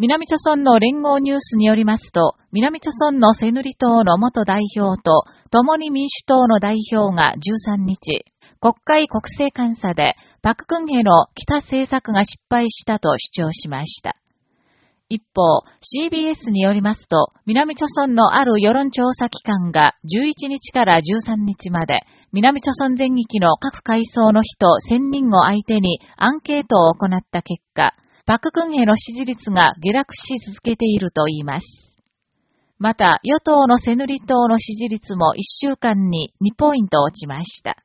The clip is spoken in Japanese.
南朝村の連合ニュースによりますと、南朝村のセヌリ党の元代表と、共に民主党の代表が13日、国会国政監査で、パククンヘの北政策が失敗したと主張しました。一方、CBS によりますと、南朝村のある世論調査機関が11日から13日まで、南朝村全域の各階層の人1000人を相手にアンケートを行った結果、パククンヘの支持率が下落し続けていると言います。また、与党のセヌリ党の支持率も1週間に2ポイント落ちました。